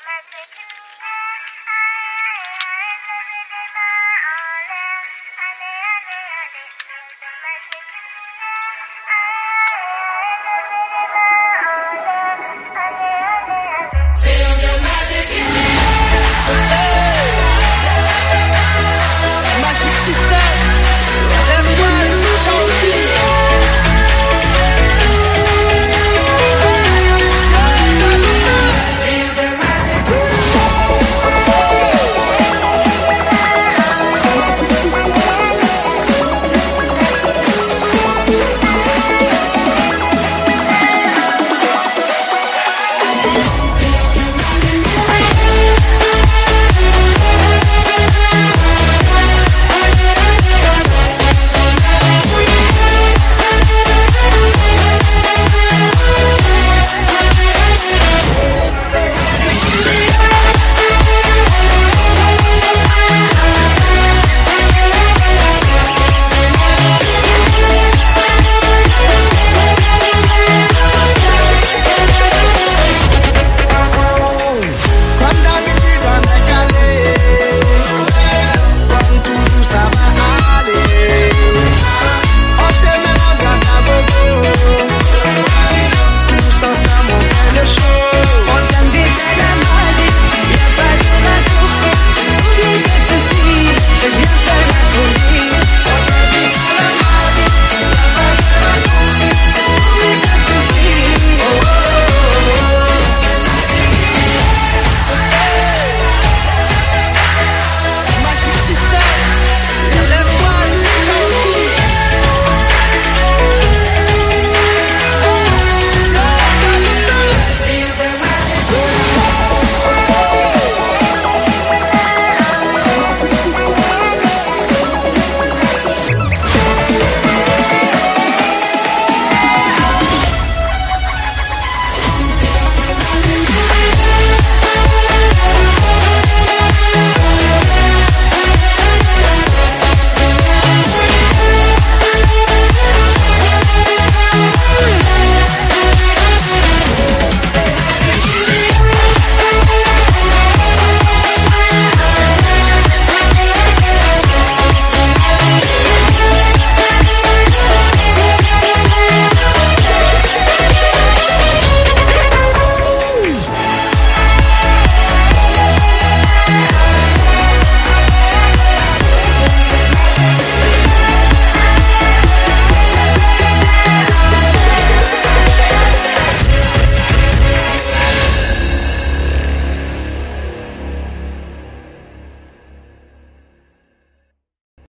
romantic in the.